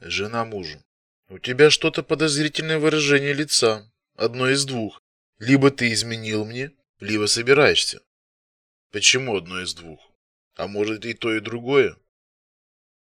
Жена мужу. У тебя что-то подозрительное выражение лица. Одно из двух. Либо ты изменил мне, либо собираешься. Почему одно из двух? А может и то, и другое?